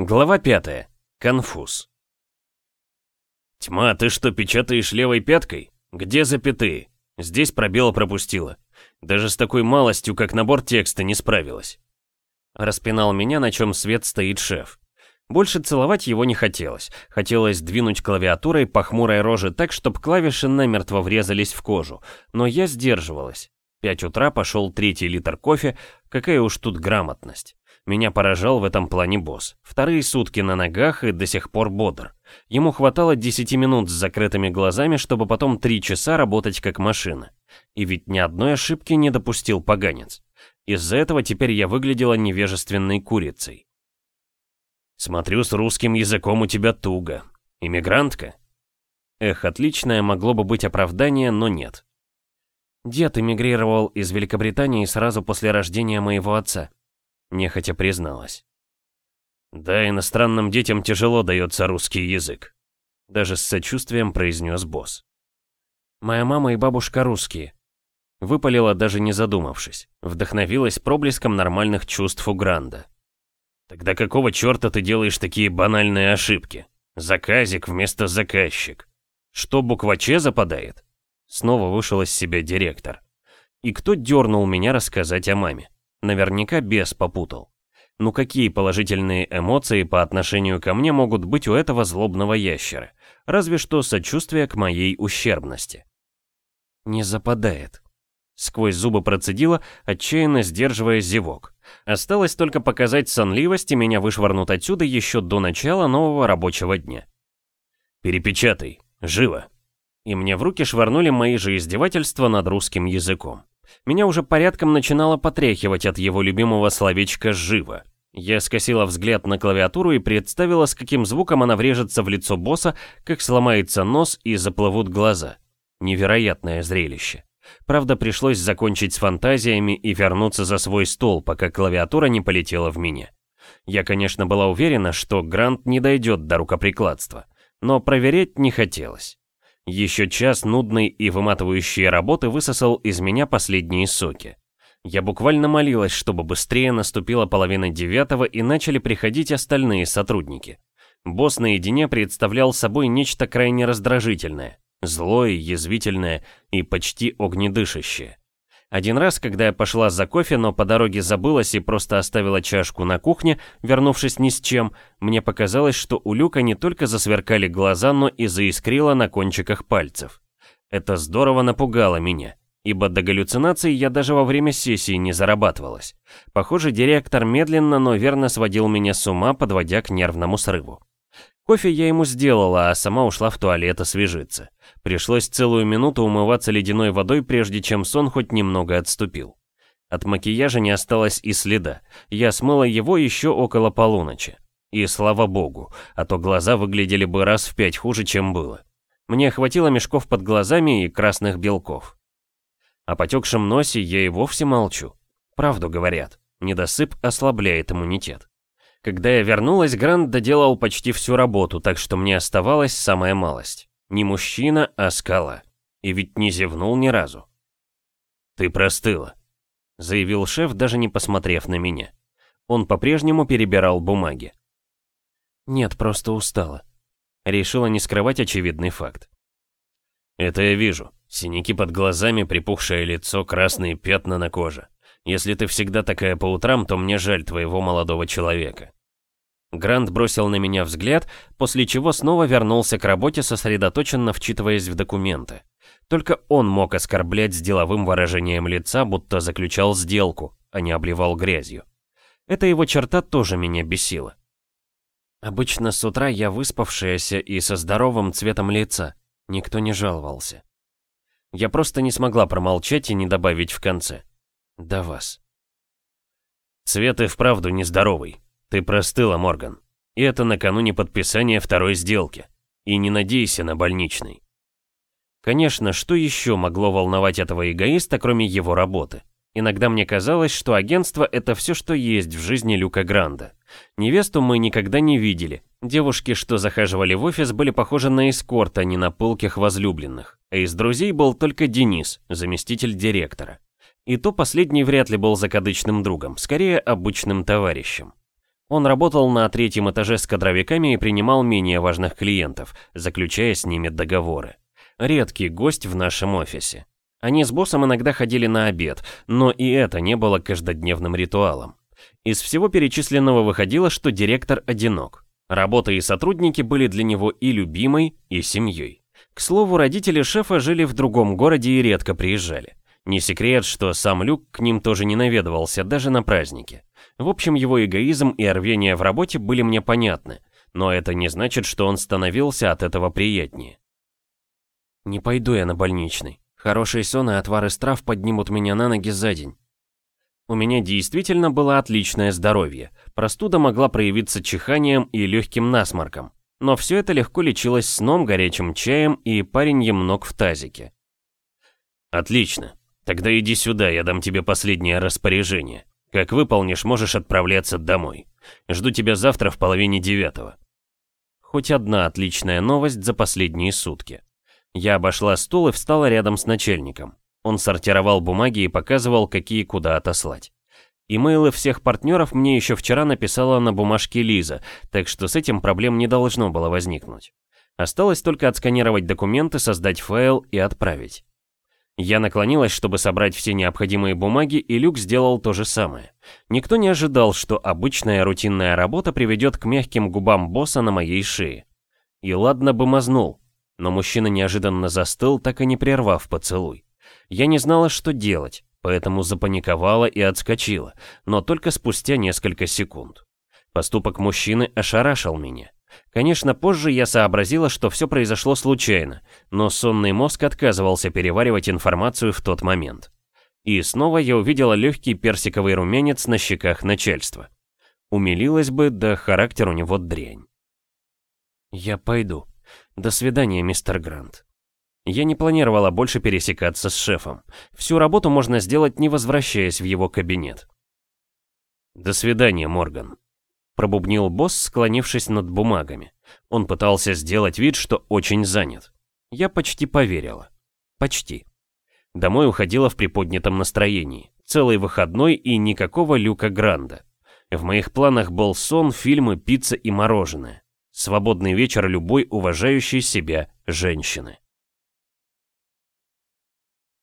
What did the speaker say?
Глава 5. Конфуз. «Тьма, ты что, печатаешь левой пяткой? Где запятые? Здесь пробел пропустила. Даже с такой малостью, как набор текста, не справилась». Распинал меня, на чем свет стоит шеф. Больше целовать его не хотелось. Хотелось двинуть клавиатурой по хмурой роже так, чтобы клавиши намертво врезались в кожу. Но я сдерживалась. Пять утра пошел третий литр кофе, какая уж тут грамотность. Меня поражал в этом плане босс. Вторые сутки на ногах и до сих пор бодр. Ему хватало 10 минут с закрытыми глазами, чтобы потом 3 часа работать как машина. И ведь ни одной ошибки не допустил поганец. Из-за этого теперь я выглядела невежественной курицей. «Смотрю, с русским языком у тебя туго. Иммигрантка?» Эх, отличное могло бы быть оправдание, но нет. Дед эмигрировал из Великобритании сразу после рождения моего отца. Нехотя призналась. Да, иностранным детям тяжело дается русский язык. Даже с сочувствием произнес босс. Моя мама и бабушка русские. Выпалила даже не задумавшись. Вдохновилась проблеском нормальных чувств у Гранда. Тогда какого черта ты делаешь такие банальные ошибки? Заказик вместо заказчик. Что буква Ч западает? Снова вышел из себя директор. И кто дернул меня рассказать о маме? Наверняка бес попутал. Ну какие положительные эмоции по отношению ко мне могут быть у этого злобного ящера? Разве что сочувствие к моей ущербности. Не западает. Сквозь зубы процедила, отчаянно сдерживая зевок. Осталось только показать сонливость, и меня вышвырнут отсюда еще до начала нового рабочего дня. «Перепечатай, живо!» И мне в руки швырнули мои же издевательства над русским языком. Меня уже порядком начинало потряхивать от его любимого словечка «живо». Я скосила взгляд на клавиатуру и представила, с каким звуком она врежется в лицо босса, как сломается нос и заплывут глаза. Невероятное зрелище. Правда, пришлось закончить с фантазиями и вернуться за свой стол, пока клавиатура не полетела в меня. Я, конечно, была уверена, что Грант не дойдет до рукоприкладства, но проверять не хотелось. Еще час нудной и выматывающей работы высосал из меня последние соки. Я буквально молилась, чтобы быстрее наступила половина девятого и начали приходить остальные сотрудники. Босс наедине представлял собой нечто крайне раздражительное, злое, язвительное и почти огнедышащее. Один раз, когда я пошла за кофе, но по дороге забылась и просто оставила чашку на кухне, вернувшись ни с чем, мне показалось, что у Люка не только засверкали глаза, но и заискрило на кончиках пальцев. Это здорово напугало меня, ибо до галлюцинаций я даже во время сессии не зарабатывалась. Похоже, директор медленно, но верно сводил меня с ума, подводя к нервному срыву. Кофе я ему сделала, а сама ушла в туалет освежиться. Пришлось целую минуту умываться ледяной водой, прежде чем сон хоть немного отступил. От макияжа не осталось и следа. Я смыла его еще около полуночи. И слава богу, а то глаза выглядели бы раз в пять хуже, чем было. Мне хватило мешков под глазами и красных белков. О потекшем носе я и вовсе молчу. Правду говорят, недосып ослабляет иммунитет. Когда я вернулась, Грант доделал почти всю работу, так что мне оставалась самая малость. Не мужчина, а скала. И ведь не зевнул ни разу. «Ты простыла», — заявил шеф, даже не посмотрев на меня. Он по-прежнему перебирал бумаги. «Нет, просто устала». Решила не скрывать очевидный факт. «Это я вижу. Синяки под глазами, припухшее лицо, красные пятна на коже. Если ты всегда такая по утрам, то мне жаль твоего молодого человека». Грант бросил на меня взгляд, после чего снова вернулся к работе, сосредоточенно вчитываясь в документы. Только он мог оскорблять с деловым выражением лица, будто заключал сделку, а не обливал грязью. Эта его черта тоже меня бесила. Обычно с утра я выспавшаяся и со здоровым цветом лица. Никто не жаловался. Я просто не смогла промолчать и не добавить в конце. До вас. Цвет и вправду нездоровый. Ты простыла, Морган. И это накануне подписания второй сделки. И не надейся на больничный. Конечно, что еще могло волновать этого эгоиста, кроме его работы? Иногда мне казалось, что агентство — это все, что есть в жизни Люка Гранда. Невесту мы никогда не видели. Девушки, что захаживали в офис, были похожи на эскорт, а не на пылких возлюбленных. А из друзей был только Денис, заместитель директора. И то последний вряд ли был закадычным другом, скорее обычным товарищем. Он работал на третьем этаже с кадровиками и принимал менее важных клиентов, заключая с ними договоры. Редкий гость в нашем офисе. Они с боссом иногда ходили на обед, но и это не было каждодневным ритуалом. Из всего перечисленного выходило, что директор одинок. Работа и сотрудники были для него и любимой, и семьей. К слову, родители шефа жили в другом городе и редко приезжали. Не секрет, что сам Люк к ним тоже не наведывался, даже на праздники. В общем, его эгоизм и рвение в работе были мне понятны, но это не значит, что он становился от этого приятнее. «Не пойду я на больничный. Хороший сон и отвар из трав поднимут меня на ноги за день». У меня действительно было отличное здоровье. Простуда могла проявиться чиханием и легким насморком. Но все это легко лечилось сном, горячим чаем и пареньем ног в тазике. «Отлично. Тогда иди сюда, я дам тебе последнее распоряжение. Как выполнишь, можешь отправляться домой. Жду тебя завтра в половине девятого». Хоть одна отличная новость за последние сутки. Я обошла стул и встала рядом с начальником. Он сортировал бумаги и показывал, какие куда отослать. Имейлы всех партнеров мне еще вчера написала на бумажке Лиза, так что с этим проблем не должно было возникнуть. Осталось только отсканировать документы, создать файл и отправить. Я наклонилась, чтобы собрать все необходимые бумаги, и Люк сделал то же самое. Никто не ожидал, что обычная рутинная работа приведет к мягким губам босса на моей шее. И ладно бы мазнул, но мужчина неожиданно застыл, так и не прервав поцелуй. Я не знала, что делать, поэтому запаниковала и отскочила, но только спустя несколько секунд. Поступок мужчины ошарашил меня. Конечно, позже я сообразила, что все произошло случайно, но сонный мозг отказывался переваривать информацию в тот момент. И снова я увидела легкий персиковый румянец на щеках начальства. Умилилась бы, да характер у него дрянь. «Я пойду. До свидания, мистер Грант». Я не планировала больше пересекаться с шефом. Всю работу можно сделать, не возвращаясь в его кабинет. «До свидания, Морган», — пробубнил босс, склонившись над бумагами. Он пытался сделать вид, что очень занят. Я почти поверила. Почти. Домой уходила в приподнятом настроении. Целый выходной и никакого Люка Гранда. В моих планах был сон, фильмы, пицца и мороженое. Свободный вечер любой уважающей себя женщины.